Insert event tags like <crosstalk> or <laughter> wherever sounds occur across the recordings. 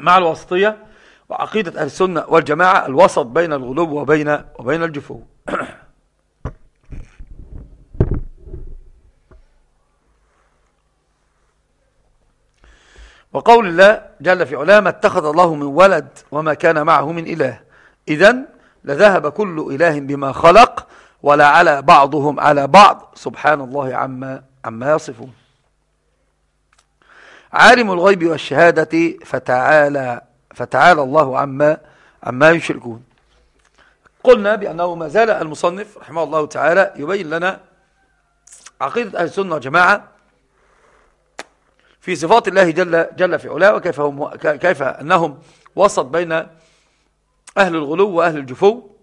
مع الوسطية وعقيدة أهل السنة والجماعة الوسط بين الغلو وبين وبين الجفو. <coughs> وقول الله جل في علامة اتخذ الله من ولد وما كان معه من إله. إذن لذهب كل إله بما خلق ولا على بعضهم على بعض. سبحان الله عما, عما يصفون. عالم الغيب والشهادة فتعالى, فتعالى الله عما, عما يشركون. قلنا بأنه ما زال المصنف رحمه الله تعالى يبين لنا عقيدة أهل السنة والجماعة في صفات الله جل, جل في علاه وكيف هم كيف أنهم وسط بين أهل الغلو وأهل الجفو.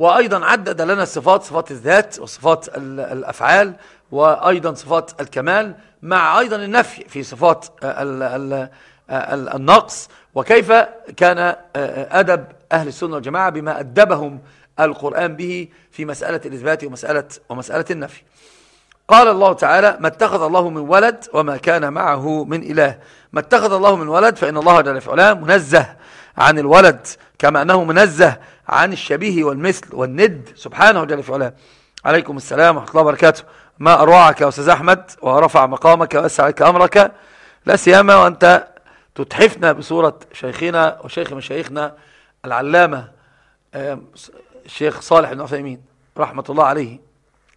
وأيضا عدد لنا الصفات صفات الذات وصفات الأفعال وأيضا صفات الكمال مع أيضا النفي في صفات النقص. وكيف كان أدب أهل السنة والجماعة بما أدبهم القرآن به في مسألة الإثبات ومسألة, ومسألة النفي. قال الله تعالى ما اتخذ الله من ولد وما كان معه من إله. ما اتخذ الله من ولد فإن الله جل في منزه عن الولد كما أنه منزه عن الشبيه والمثل والند. سبحانه جل في علاه. عليكم السلام ورحمة الله وبركاته. ما أروعك يا أستاذ أحمد ورفع مقامك وأسع لك أمرك. لا سيما وأنت تتحفنا بصورة شيخنا وشيخ مشايخنا العلامة الشيخ صالح بن عثيمين رحمة الله عليه.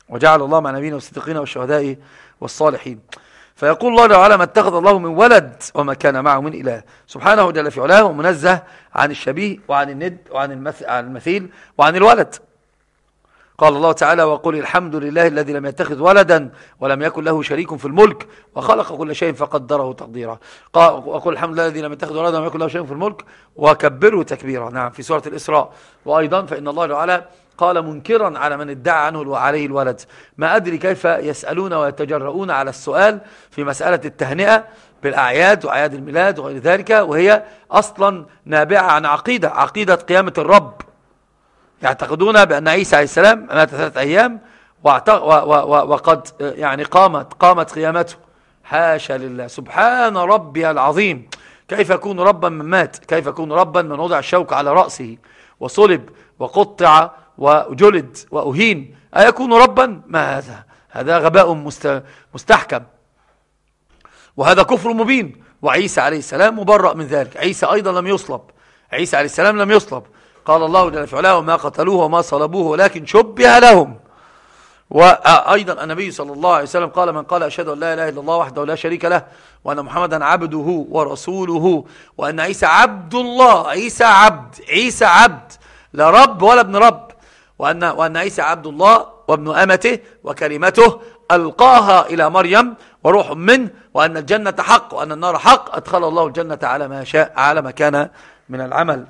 وجعل الله مع نبينا والصديقين والشهداء والصالحين. فيقول الله تعالى ما اتخذ الله من ولد وما كان معه من إله. سبحانه جل في علاه ومنزه عن الشبيه وعن الند وعن المثيل وعن الولد. قال الله تعالى وقل الحمد لله الذي لم يتخذ ولدا ولم يكن له شريك في الملك وخلق كل شيء فقدره تقديرا. وقل الحمد لله الذي لم يتخذ ولدا ولم يكن له شريك في الملك وكبره تكبيرا. نعم في سورة الإسراء. وأيضا فإن الله تعالى قال منكرا على من ادعى عنه وعليه الولد. ما أدري كيف يسألون ويتجرؤون على السؤال في مسألة التهنئة بالأعياد وأعياد الميلاد وغير ذلك وهي أصلا نابعة عن عقيدة عقيدة قيامة الرب. يعتقدون بأن عيسى عليه السلام مات ثلاثة أيام وقد يعني قامت قامت قيامته. حاشا لله. سبحان ربي العظيم. كيف يكون ربا من مات؟ كيف يكون ربا من وضع الشوك على رأسه وصلب وقطع وجلد وأهين. أيكون ربا؟ ما هذا؟ هذا غباء مستحكم. وهذا كفر مبين. وعيسى عليه السلام مبرأ من ذلك. عيسى أيضا لم يصلب. عيسى عليه السلام لم يصلب. قال الله جل في وما قتلوه وما صلبوه ولكن شبه لهم. وأيضا النبي صلى الله عليه وسلم قال من قال أشهد أن لا إله إلا الله وحده لا شريك له وأن محمدا عبده ورسوله وأن عيسى عبد الله. عيسى عبد. عيسى عبد. لا رب ولا ابن رب. وأن, وأن عيسى عبد الله وابن أمته وكلمته ألقاها إلى مريم وروح منه وأن الجنة حق وأن النار حق. أدخل الله الجنة على ما شاء على ما كان من العمل.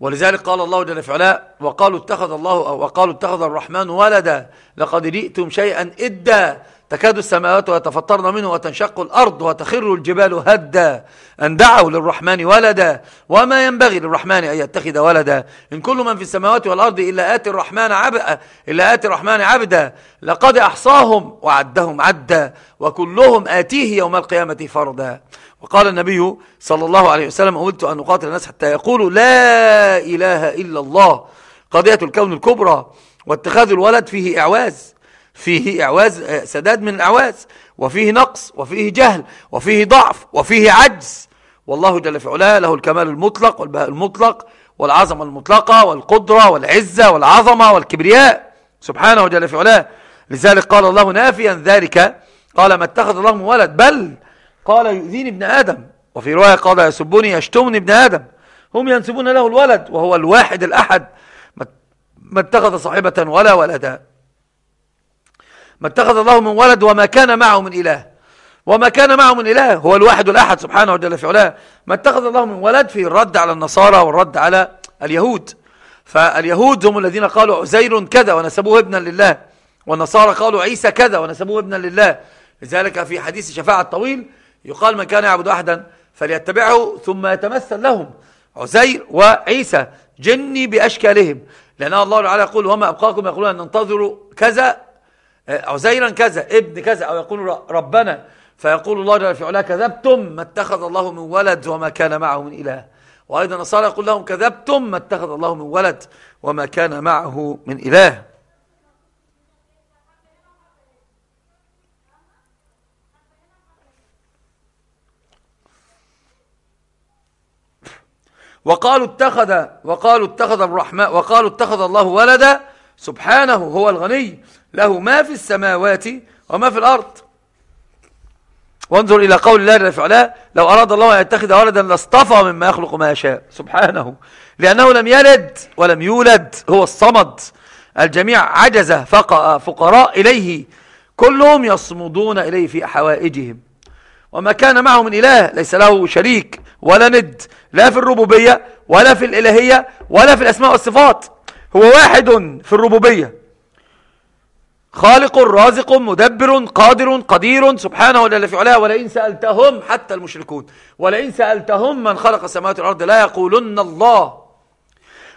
ولذلك قال الله جل في وقالوا اتخذ الله وقالوا اتخذ الرحمن ولدا لقد جئتم شيئا إدا تكاد السماوات ويتفطرن منه وتنشق الأرض وتخر الجبال هدا. أن دعوا للرحمن ولدا. وما ينبغي للرحمن أن يتخذ ولدا. إن كل من في السماوات والأرض إلا آتي الرحمن عبدا إلا آتي الرحمن عبدا. لقد أحصاهم وعدهم عدا. وكلهم آتيه يوم القيامة فردا. وقال النبي صلى الله عليه وسلم أولت أن نقاتل الناس حتى يقولوا لا إله إلا الله. قضية الكون الكبرى واتخاذ الولد فيه إعواز. فيه إعواز آه، سداد من الأعواز. وفيه نقص وفيه جهل وفيه ضعف وفيه عجز. والله جل في علاه له الكمال المطلق والبهاء المطلق والعظمة المطلقة والقدرة والعزة والعظمة والكبرياء. سبحانه جل في علاه. لذلك قال الله نافيا ذلك. قال ما اتخذ الله من ولد بل قال يؤذيني ابن آدم. وفي رواية قال يسبني يشتمني ابن آدم. هم ينسبون له الولد وهو الواحد الأحد. ما اتخذ صاحبة ولا ولدا. ما اتخذ الله من ولد وما كان معه من إله. وما كان معه من إله هو الواحد الأحد سبحانه وجل في علاه. ما اتخذ الله من ولد في الرد على النصارى والرد على اليهود. فاليهود هم الذين قالوا عزير كذا ونسبوه ابنا لله. والنصارى قالوا عيسى كذا ونسبوه ابنا لله. لذلك في حديث شفاعة الطويل يقال من كان يعبد أحدا فليتبعه ثم يتمثل لهم. عزير وعيسى جني بأشكالهم. لأن الله تعالى يقول وما أبقاكم يقولون أن ننتظروا كذا عزيرا كذا ابن كذا أو يقول ربنا فيقول الله جل في علاه كذبتم ما اتخذ الله من ولد وما كان معه من إله. وأيضا النصارى يقول لهم كذبتم ما اتخذ الله من ولد وما كان معه من إله. وقالوا اتخذ وقالوا اتخذ الرحمن وقالوا اتخذ الله ولدا سبحانه هو الغني. له ما في السماوات وما في الأرض. وانظر إلى قول الله جل في لو أراد الله أن يتخذ ولدا لاصطفى مما يخلق ما يشاء. سبحانه. لأنه لم يلد ولم يولد هو الصمد. الجميع عجز فقراء إليه. كلهم يصمدون إليه في حوائجهم. وما كان معه من إله ليس له شريك ولا ند لا في الربوبية ولا في الإلهية ولا في الأسماء والصفات. هو واحد في الربوبية. خالق رازق مدبر قادر قدير سبحانه جل في علاه ولئن سألتهم حتى المشركون ولئن سألتهم من خلق السماوات والأرض لا يقولن الله.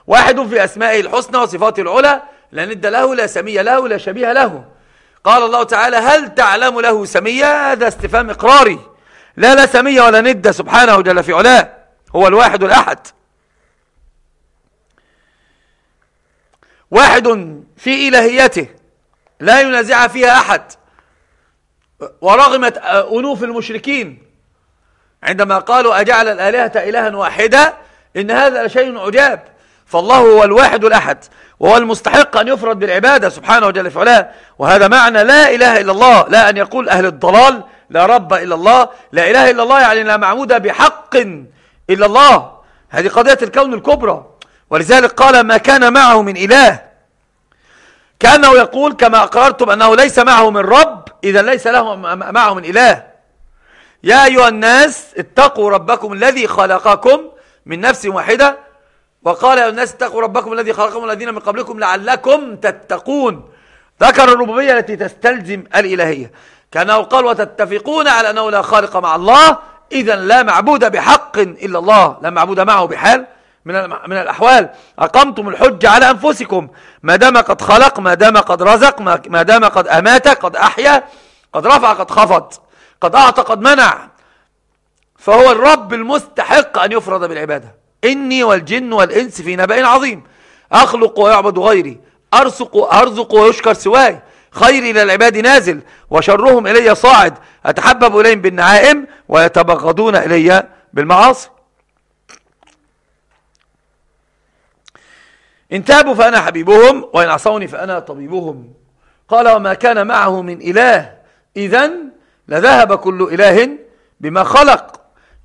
واحد في أسمائه الحسنى وصفاته العلى لا ند له لا سمي له لا شبيه له. قال الله تعالى هل تعلم له سمية هذا استفهام إقراري. لا لا سمية ولا ند سبحانه جل في علاه. هو الواحد الأحد. واحد في إلهيته لا ينازع فيها أحد. ورغمت أنوف المشركين عندما قالوا أجعل الآلهة إلها واحدة إن هذا شيء عجاب. فالله هو الواحد الأحد وهو المستحق أن يفرد بالعبادة سبحانه وجل في علاه. وهذا معنى لا إله إلا الله لا أن يقول أهل الضلال لا رب إلا الله لا إله إلا الله يعني لا معبود بحق إلا الله. هذه قضية الكون الكبرى. ولذلك قال ما كان معه من إله كأنه يقول كما أقررتم أنه ليس معه من رب إذا ليس له معه من إله. يا أيها الناس اتقوا ربكم الذي خلقكم من نفس واحدة. وقال يا الناس اتقوا ربكم الذي خلقكم الذين من قبلكم لعلكم تتقون. ذكر الربوبية التي تستلزم الإلهية. كأنه قال وتتفقون على أنه لا خالق مع الله إذا لا معبود بحق إلا الله لا معبود معه بحال. من من الأحوال. أقمتم الحج على أنفسكم. ما دام قد خلق ما دام قد رزق ما دام قد أمات قد أحيا قد رفع قد خفض قد أعطى قد منع. فهو الرب المستحق أن يفرض بالعبادة. إني والجن والإنس في نبأ عظيم. أخلق ويعبد غيري. أرزق, أرزق ويشكر سواي. خيري إلى العباد نازل وشرهم إلي صاعد. أتحبب إليهم بالنعائم ويتبغضون إلي بالمعاصي. إن تابوا فأنا حبيبهم وإن عصوني فأنا طبيبهم. قال وما كان معه من إله إذا لذهب كل إله بما خلق.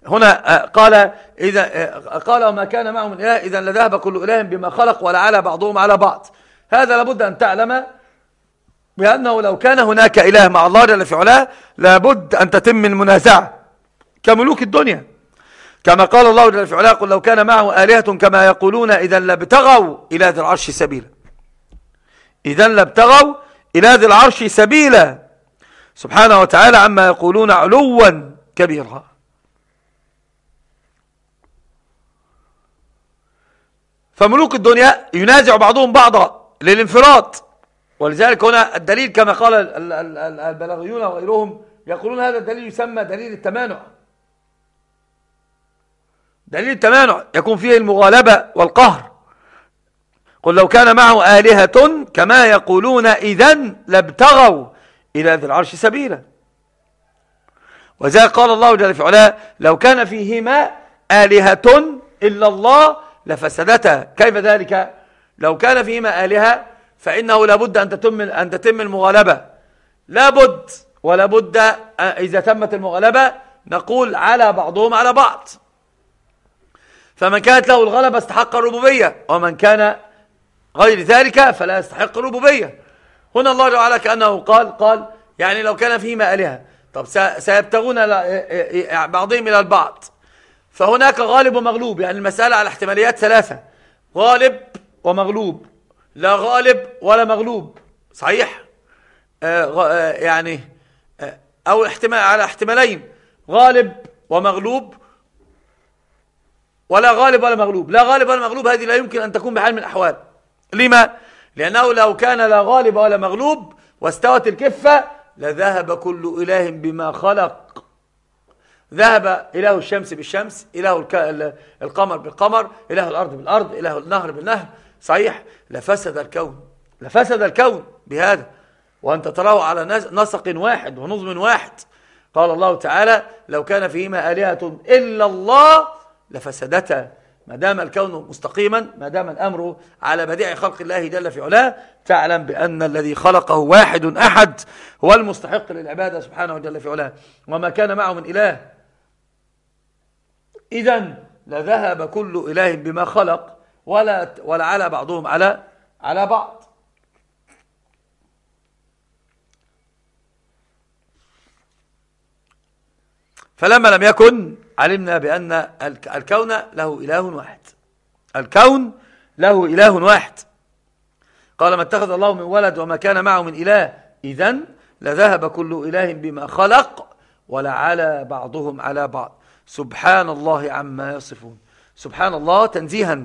هنا آه، قال إذا آه، قال وما كان معه من إله إذا لذهب كل إله بما خلق ولعلى بعضهم على بعض. هذا لابد أن تعلم بأنه لو كان هناك إله مع الله جل في علاه لابد أن تتم المنازعة كملوك الدنيا. كما قال الله جل في علاه قل لو كان معه آلهة كما يقولون إذا لابتغوا إلى ذي العرش سبيلا. إذا لابتغوا إلى ذي العرش سبيلا. سبحانه وتعالى عما يقولون علوا كبيرا. فملوك الدنيا ينازع بعضهم بعضا للانفراد. ولذلك هنا الدليل كما قال البلاغيون وغيرهم يقولون هذا الدليل يسمى دليل التمانع. دليل التمانع يكون فيه المغالبة والقهر. قل لو كان معه آلهة كما يقولون إذا لابتغوا إلى ذي العرش سبيلا. وذلك قال الله جل في علاه لو كان فيهما آلهة إلا الله لفسدتا. كيف ذلك؟ لو كان فيهما آلهة فإنه لابد أن تتم أن تتم المغالبة. لابد ولا بد إذا تمت المغالبة نقول على بعضهم على بعض. فمن كانت له الغلبة استحق الربوبية ومن كان غير ذلك فلا يستحق الربوبية. هنا الله تعالى كأنه قال قال يعني لو كان فيهما آلهة. طب سيبتغون بعضهم إلى البعض. فهناك غالب ومغلوب يعني المسألة على احتماليات ثلاثة. غالب ومغلوب. لا غالب ولا مغلوب. صحيح؟ آه, آه، يعني آه أو احتمال على احتمالين. غالب ومغلوب ولا غالب ولا مغلوب. لا غالب ولا مغلوب هذه لا يمكن أن تكون بحال من الأحوال. لما؟ لأنه لو كان لا غالب ولا مغلوب واستوت الكفة لذهب كل إله بما خلق. ذهب إله الشمس بالشمس إله القمر بالقمر إله الأرض بالأرض إله النهر بالنهر. صحيح؟ لفسد الكون. لفسد الكون بهذا. وأنت تراه على نسق واحد ونظم واحد. قال الله تعالى لو كان فيهما آلهة إلا الله لفسدتا ما دام الكون مستقيما ما دام الأمر على بديع خلق الله جل في علاه تعلم بأن الذي خلقه واحد أحد هو المستحق للعبادة سبحانه جل في علاه. وما كان معه من إله. إذا لذهب كل إله بما خلق ولا ولا على بعضهم على على بعض. فلما لم يكن علمنا بأن الكون له إله واحد. الكون له إله واحد. قال ما اتخذ الله من ولد وما كان معه من إله. إذن لذهب كل إله بما خلق ولعلى بعضهم على بعض. سبحان الله عما يصفون. سبحان الله تنزيها.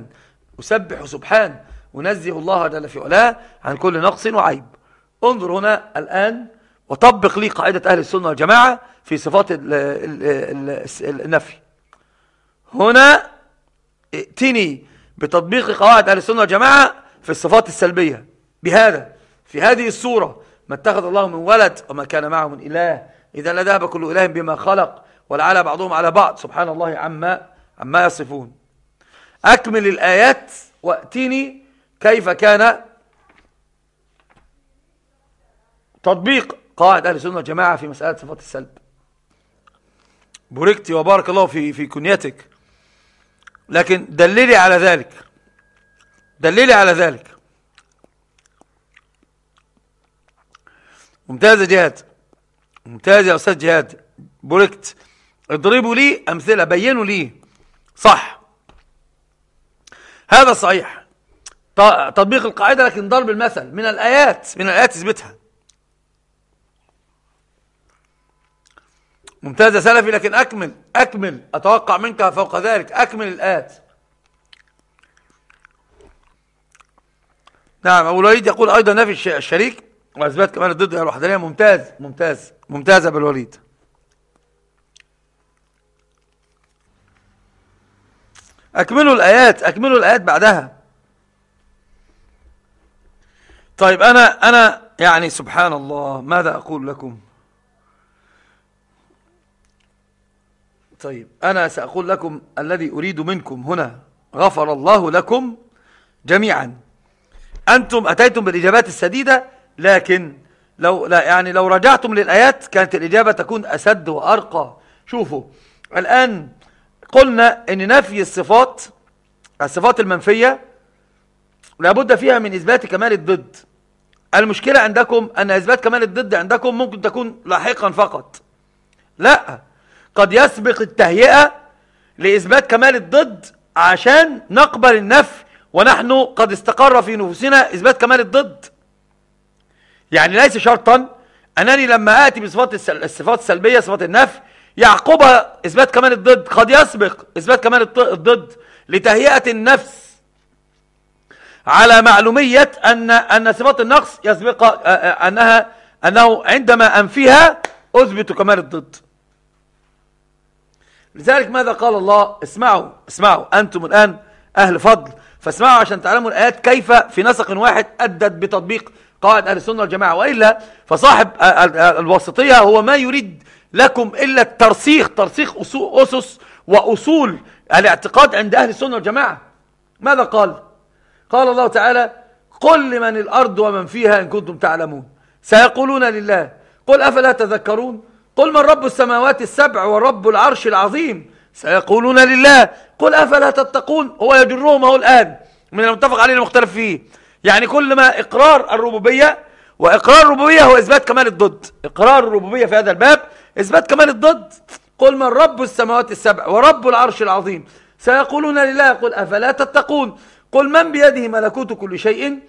أسبح سبحان. ونزه الله جل في علاه عن كل نقص وعيب. انظر هنا الآن وطبق لي قاعدة أهل السنة والجماعة في صفات النفي. هنا ائتني بتطبيق قواعد أهل السنة والجماعة في الصفات السلبية. بهذا في هذه الصورة ما اتخذ الله من ولد وما كان معه من إله. إذا لذهب كل إله بما خلق ولعل بعضهم على بعض. سبحان الله عما, عما يصفون. أكمل الآيات وأتيني كيف كان تطبيق قاعد أهل السنة والجماعة في مسألة صفات السلب. بوركتي وبارك الله في في كنيتك. لكن دللي على ذلك دللي على ذلك. ممتاز يا جهاد. ممتاز يا أستاذ جهاد. بوركت اضربوا لي أمثلة بينوا لي. صح. هذا صحيح. تطبيق القاعدة لكن ضرب المثل. من الآيات من الآيات اثبتها. ممتاز يا سلفي لكن أكمل أكمل أتوقع منك فوق ذلك أكمل الآيات نعم أبو الوليد يقول أيضا نفي الشريك وأثبات كمان ضد الوحدانية. ممتاز ممتاز ممتاز أبو الوليد. أكملوا الآيات أكملوا الآيات بعدها. طيب أنا أنا يعني سبحان الله ماذا أقول لكم؟ طيب أنا سأقول لكم الذي أريد منكم هنا غفر الله لكم جميعا. أنتم أتيتم بالإجابات السديدة لكن لو لا يعني لو رجعتم للآيات كانت الإجابة تكون أسد وأرقى. شوفوا الآن قلنا أن نفي الصفات الصفات المنفية لابد فيها من إثبات كمال الضد. المشكلة عندكم أن إثبات كمال الضد عندكم ممكن تكون لاحقا فقط. لا قد يسبق التهيئة لإثبات كمال الضد عشان نقبل النفي ونحن قد استقر في نفوسنا إثبات كمال الضد. يعني ليس شرطا أنني لما آتي بصفات الصفات السلبية صفات النفي يعقبها إثبات كمال الضد. قد يسبق إثبات كمال الضد لتهيئة النفس على معلومية أن أن صفات النقص يسبق أنها أنه عندما أنفيها أثبت كمال الضد. لذلك ماذا قال الله؟ اسمعوا اسمعوا أنتم الآن أهل فضل فاسمعوا عشان تعلموا الآيات كيف في نسق واحد أدت بتطبيق قواعد أهل السنة والجماعة. وإلا فصاحب الوسطية هو ما يريد لكم إلا الترسيخ ترسيخ أسس وأصول الاعتقاد عند أهل السنة والجماعة. ماذا قال؟ قال الله تعالى قل لمن الأرض ومن فيها إن كنتم تعلمون سيقولون لله قل أفلا تذكرون؟ قل من رب السماوات السبع ورب العرش العظيم؟ سيقولون لله. قل أفلا تتقون؟ هو يجرهم هو الآن. من المتفق عليه المختلف فيه. يعني كل ما إقرار الربوبية وإقرار الربوبية هو إثبات كمال الضد. إقرار الربوبية في هذا الباب إثبات كمال الضد. قل من رب السماوات السبع ورب العرش العظيم. سيقولون لله. قل أفلا تتقون؟ قل من بيده ملكوت كل شيء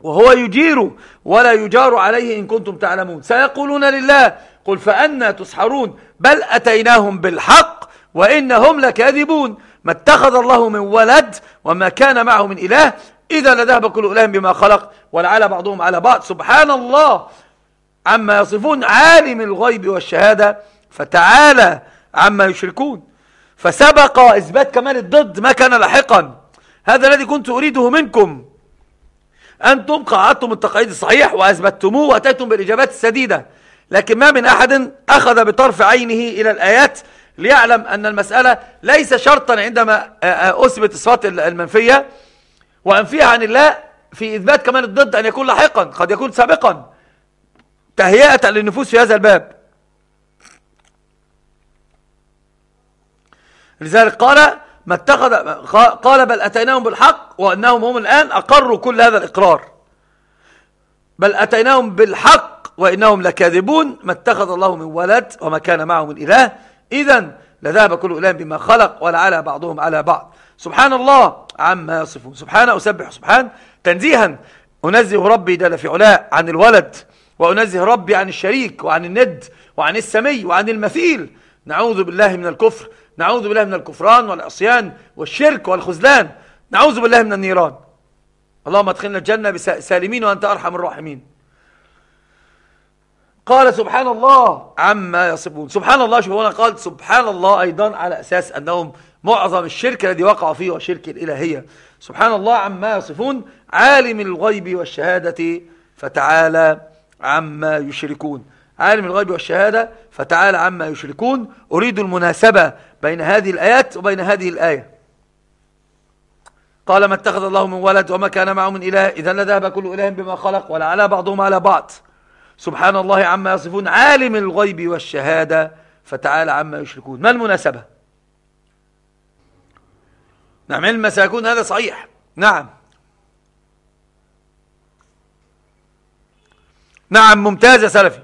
وهو يجير ولا يجار عليه إن كنتم تعلمون. سيقولون لله. قل فأنا تسحرون بل أتيناهم بالحق وإنهم لكاذبون. ما اتخذ الله من ولد وما كان معه من إله إذا لذهب كل إله بما خلق ولعل بعضهم على بعض. سبحان الله عما يصفون عالم الغيب والشهادة. فتعالى عما يشركون. فسبق إثبات كمال الضد ما كان لاحقا. هذا الذي كنت أريده منكم. أنتم قاعدتم التقعيد الصحيح وأثبتتموه وأتيتم بالإجابات السديدة. لكن ما من أحد أخذ بطرف عينه إلى الآيات ليعلم أن المسألة ليس شرطا عندما أثبت الصفات المنفية وأنفيها عن الله في إثبات كمان الضد أن يكون لاحقا قد يكون سابقا. تهيئة للنفوس في هذا الباب. لذلك قال ما اتخذ قال بل أتيناهم بالحق وأنهم هم الآن أقروا كل هذا الإقرار. بل أتيناهم بالحق وإنهم لكاذبون ما اتخذ الله من ولد وما كان معه من إله. إذا لذهب كل إله بما خلق ولعلى بعضهم على بعض. سبحان الله عما يصفون. سبحان أسبح سبحان. تنزيها. أنزه ربي جل في علاء عن الولد وأنزه ربي عن الشريك وعن الند وعن السمي وعن المثيل. نعوذ بالله من الكفر. نعوذ بالله من الكفران والعصيان والشرك والخذلان. نعوذ بالله من النيران. اللهم ادخلنا الجنة سالمين وأنت أرحم الراحمين. قال سبحان الله عما يصفون. سبحان الله شوف هنا قال سبحان الله أيضا على أساس أنهم معظم الشرك الذي وقعوا فيه وشرك الإلهية. سبحان الله عما يصفون. عالم الغيب والشهادة فتعالى عما يشركون. عالم الغيب والشهادة فتعالى عما يشركون. أريد المناسبة بين هذه الآيات وبين هذه الآية. قال ما اتخذ الله من ولد وما كان معه من إله. إذا لذهب كل إله بما خلق ولعلى بعضهم على بعض. سبحان الله عما يصفون عالم الغيب والشهادة فتعالى عما يشركون. ما المناسبة؟ نعم علم سيكون هذا صحيح. نعم. نعم ممتاز يا سلفي.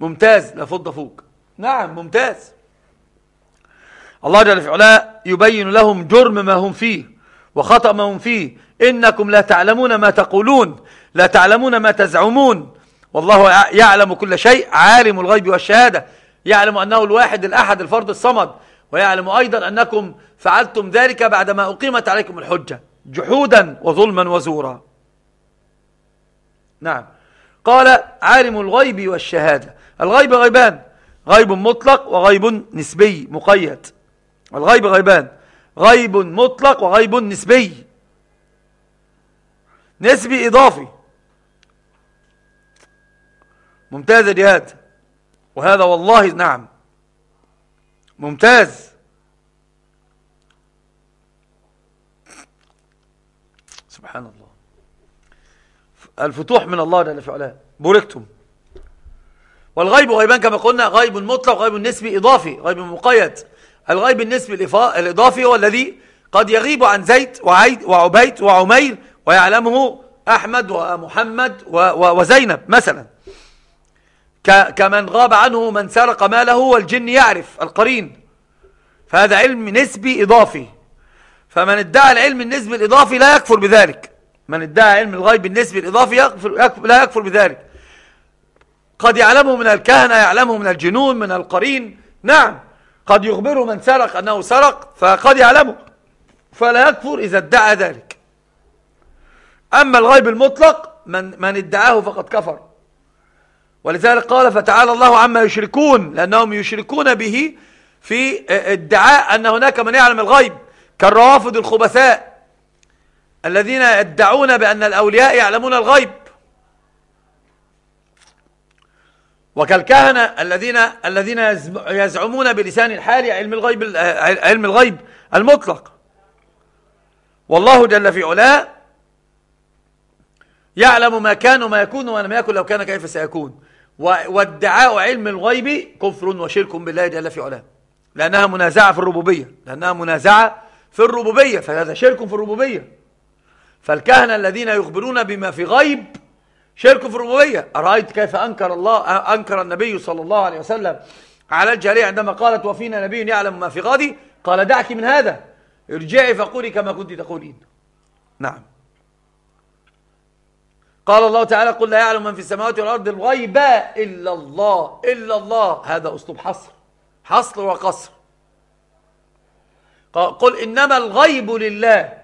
ممتاز لا فض فوق. نعم ممتاز. الله جل في علاه يبين لهم جرم ما هم فيه وخطأ ما هم فيه. إنكم لا تعلمون ما تقولون لا تعلمون ما تزعمون. والله يعلم كل شيء عالم الغيب والشهادة. يعلم أنه الواحد الأحد الفرد الصمد. ويعلم أيضا أنكم فعلتم ذلك بعدما أقيمت عليكم الحجة جحودا وظلما وزورا. نعم. قال عالم الغيب والشهادة. الغيب غيبان. غيب مطلق وغيب نسبي مقيد. الغيب غيبان. غيب مطلق وغيب نسبي. نسبي إضافي. ممتاز جهاد وهذا والله نعم. ممتاز. سبحان الله. الفتوح من الله جل في علاه. بوركتم. والغيب غيبان كما قلنا غيب مطلق غيب نسبي إضافي غيب مقيد. الغيب النسبي الإضافي هو الذي قد يغيب عن زيد وعيد وعبيد وعمير ويعلمه أحمد ومحمد وزينب مثلا. كمن غاب عنه من سرق ماله والجن يعرف القرين. فهذا علم نسبي إضافي. فمن ادعى العلم النسبي الإضافي لا يكفر بذلك. من ادعى علم الغيب النسبي الإضافي يكفر يكفر لا يكفر بذلك. قد يعلمه من الكهنة يعلمه من الجنون من القرين. نعم قد يخبره من سرق أنه سرق فقد يعلمه. فلا يكفر إذا ادعى ذلك. أما الغيب المطلق من, من ادعاه فقد كفر. ولذلك قال فتعالى الله عما يشركون لأنهم يشركون به في ادعاء أن هناك من يعلم الغيب كالروافض الخبثاء الذين يدعون بأن الأولياء يعلمون الغيب. وكالكهنة الذين الذين يزعمون بلسان الحال علم الغيب علم الغيب المطلق. والله جل في علاه يعلم ما كان وما يكون وما لم يكن لو كان كيف سيكون. وادعاء علم الغيب كفر وشرك بالله جل في علاه. لأنها منازعة في الربوبية. لأنها منازعة في الربوبية. فهذا شرك في الربوبية. فالكهنة الذين يخبرون بما في غيب شرك في الربوبية. أرأيت كيف أنكر الله أنكر النبي صلى الله عليه وسلم على الجارية عندما قالت وفينا نبي يعلم ما في غدي قال دعك من هذا. ارجعي فقولي كما كنت تقولين نعم. قال الله تعالى قل لا يعلم من في السماوات والأرض الغيب إلا الله إلا الله. هذا أسلوب حصر. حصر وقصر. قل إنما الغيب لله.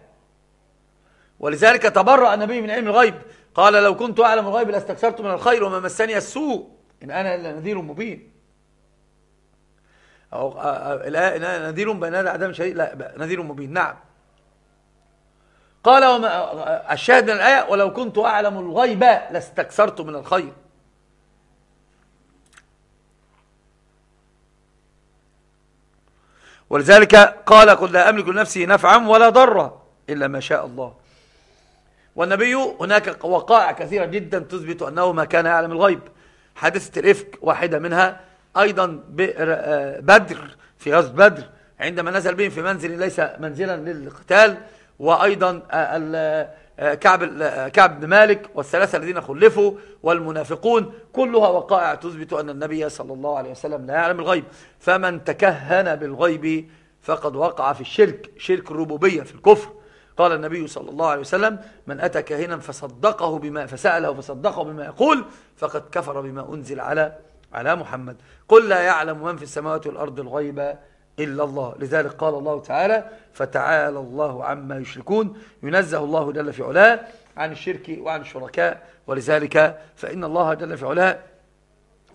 ولذلك تبرأ النبي من علم الغيب. قال لو كنت أعلم الغيب لاستكثرت من الخير وما مسني السوء. إن أنا إلا نذير مبين. أو نذير بين عدم شديد لا نذير مبين. نعم. قال وما الشاهد من الآية ولو كنت أعلم الغيب لاستكثرت من الخير. ولذلك قال قل لا أملك لنفسي نفعا ولا ضرا إلا ما شاء الله. والنبي هناك وقائع كثيرة جدا تثبت أنه ما كان يعلم الغيب. حادثة الإفك واحدة منها أيضا آه، بدر في غزوة بدر عندما نزل بهم في منزل ليس منزلا للقتال وأيضا آه، آه، كعب كعب بن مالك والثلاثة الذين خلفوا والمنافقون كلها وقائع تثبت أن النبي صلى الله عليه وسلم لا يعلم الغيب. فمن تكهن بالغيب فقد وقع في الشرك شرك الربوبية في الكفر. قال النبي صلى الله عليه وسلم من أتى كاهنا فصدقه بما فسأله فصدقه بما يقول فقد كفر بما أنزل على على محمد. قل لا يعلم من في السماوات والأرض الغيب إلا الله. لذلك قال الله تعالى فتعالى الله عما يشركون ينزه الله جل في علاه عن الشرك وعن الشركاء. ولذلك فإن الله جل في علاه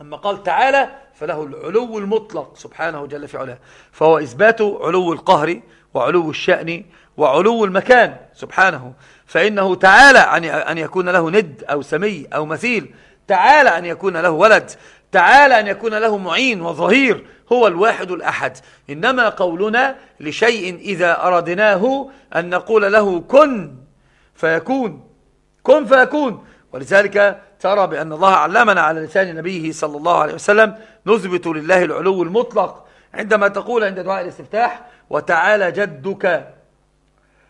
أما قال تعالى فله العلو المطلق سبحانه جل في علاه. فهو إثبات علو القهر وعلو الشأن وعلو المكان. سبحانه. فإنه تعالى أن يكون له ند أو سمي أو مثيل. تعالى أن يكون له ولد. تعالى أن يكون له معين وظهير هو الواحد الأحد. إنما قولنا لشيء إذا أردناه أن نقول له كن فيكون كن فيكون. ولذلك ترى بأن الله علمنا على لسان نبيه صلى الله عليه وسلم نثبت لله العلو المطلق. عندما تقول عند دعاء الاستفتاح وتعالى جدك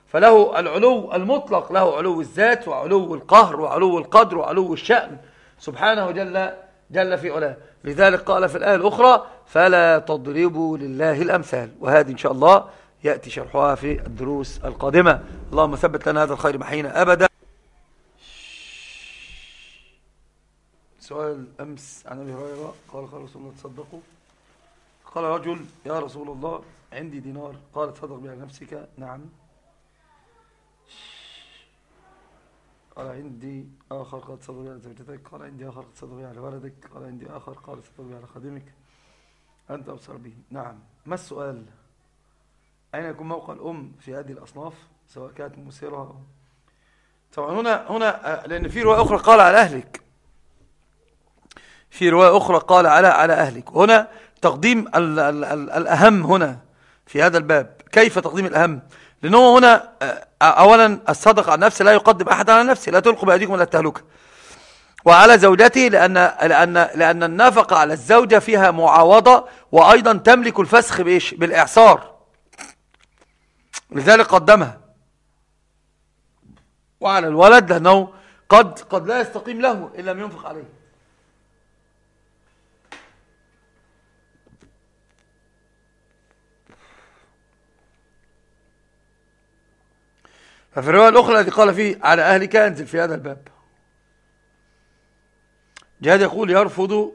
فله العلو المطلق له علو الذات وعلو القهر وعلو القدر وعلو الشأن. سبحانه جل جل في علاه. لذلك قال في الآية الأخرى فلا تضربوا لله الأمثال. وهذه إن شاء الله يأتي شرحها في الدروس القادمة. اللهم ثبت لنا هذا الخير محينا أبدا. سؤال أمس عن أبي هريرة. قال قال رسول الله تصدقوا. قال رجل يا رسول الله عندي دينار. قال تصدق بها نفسك نعم. قال عندي آخر قد تصدق على زوجتك قال عندي آخر قد تصدق على ولدك قال عندي آخر قال تصدق على خادمك. أنت أبصر به. نعم. ما السؤال؟ أين يكون موقع الأم في هذه الأصناف؟ سواء كانت مسيرة طبعا هنا هنا لأن في رواية أخرى قال على أهلك. في رواية أخرى قال على على أهلك. هنا تقديم ال ال ال الأهم هنا في هذا الباب. كيف تقديم الأهم؟ لأنه هنا أولا الصدق عن نفسه لا يقدم أحد على نفسه لا تلقوا بأيديكم إلى التهلكة وعلى زوجته لأن, لأن, لأن النفقة على الزوجة فيها معاوضة وأيضا تملك الفسخ بإيش؟ بالإعصار. لذلك قدمها. وعلى الولد لأنه قد, قد لا يستقيم له إن لم ينفق عليه. ففي الرواية الأخرى التي قال فيه على أهلك انزل في هذا الباب. جهاد يقول يرفض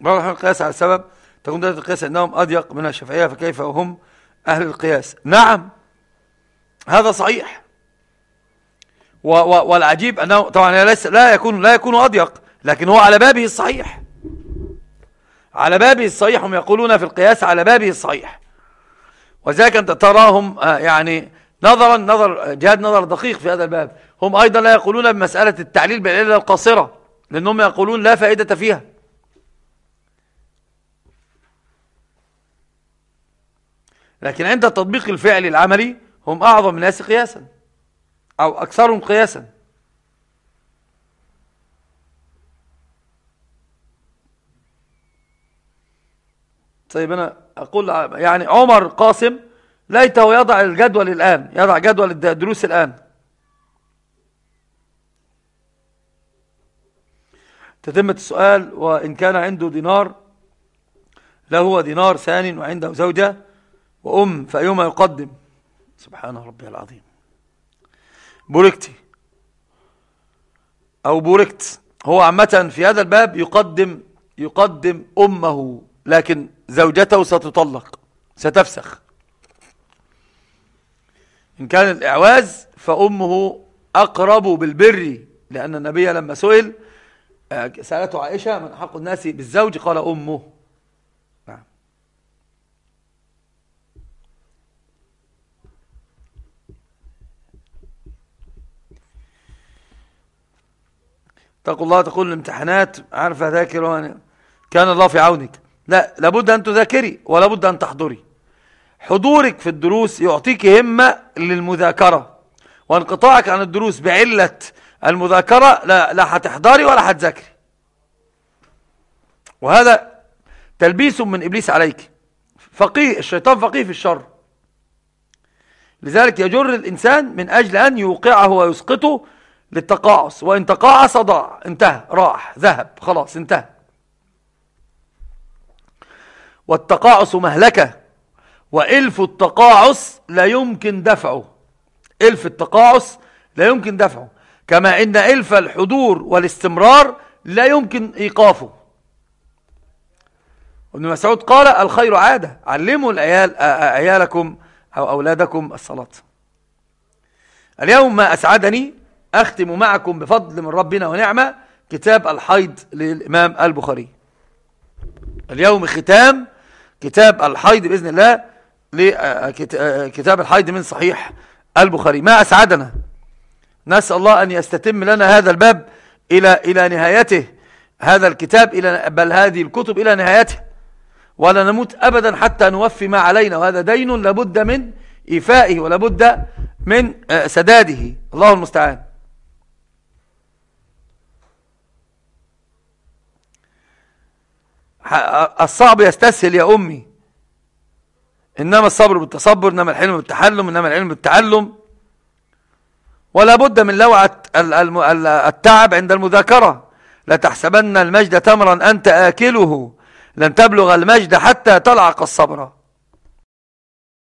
بعض القياس على السبب تكون درجة القياس أنهم أضيق من الشافعية فكيف وهم أهل القياس؟ نعم هذا صحيح. والعجيب أنه طبعا ليس لا يكون لا يكون أضيق لكن هو على بابه الصحيح. على بابه الصحيح هم يقولون في القياس على بابه الصحيح. وذلك أنت تراهم آه، يعني نظرا نظر جهاد نظر دقيق في هذا الباب. هم أيضا لا يقولون بمسألة التعليل بالعلة القاصرة لأنهم يقولون لا فائدة فيها. لكن عند التطبيق الفعلي العملي هم أعظم الناس قياسا أو أكثرهم قياسا. طيب أنا أقول يعني عمر قاسم ليته يضع الجدول الآن يضع جدول الدروس الآن. تتمة السؤال وإن كان عنده دينار لا هو دينار ثاني وعنده زوجة وأم فأيهما يقدم. سبحان ربي العظيم. بوركتي. أو بوركت. هو عامة في هذا الباب يقدم يقدم أمه لكن زوجته ستطلق ستفسخ. إن كان الإعواز فأمه أقرب بالبر لأن النبي لما سئل آه، سألته عائشة من حق الناس بالزوج؟ قال أمه. نعم. اتقوا الله تقول الامتحانات عارفة ذاكر كان الله في عونك. لا لابد أن تذاكري ولابد أن تحضري. حضورك في الدروس يعطيك همة للمذاكرة وانقطاعك عن الدروس بعلة المذاكرة لا, لا هتحضري ولا هتذاكري وهذا تلبيس من إبليس عليك. فقيه الشيطان فقيه في الشر. لذلك يجر الإنسان من أجل أن يوقعه ويسقطه للتقاعس. وإن تقاعس ضاع انتهى راح ذهب خلاص انتهى. والتقاعس مهلكة. وإلف التقاعس لا يمكن دفعه. إلف التقاعس لا يمكن دفعه. كما إن إلف الحضور والاستمرار لا يمكن إيقافه. ابن مسعود قال الخير عادة. علموا العيال عيالكم أو أولادكم الصلاة. اليوم ما أسعدني أختم معكم بفضل من ربنا ونعمة كتاب الحيض للإمام البخاري. اليوم ختام كتاب الحيض بإذن الله لكتاب الحيض من صحيح البخاري. ما أسعدنا؟ نسأل الله أن يستتم لنا هذا الباب إلى إلى نهايته. هذا الكتاب إلى بل هذه الكتب إلى نهايته. ولا نموت أبدا حتى نوفي ما علينا. وهذا دين لابد من إيفائه ولابد من آه، سداده. الله المستعان. الصعب يستسهل يا أمي. إنما الصبر بالتصبر إنما الحلم بالتحلم إنما العلم بالتعلم. ولا بد من لوعة التعب عند المذاكرة. لا تحسبن المجد تمرا أنت آكله. لن تبلغ المجد حتى تلعق الصبر.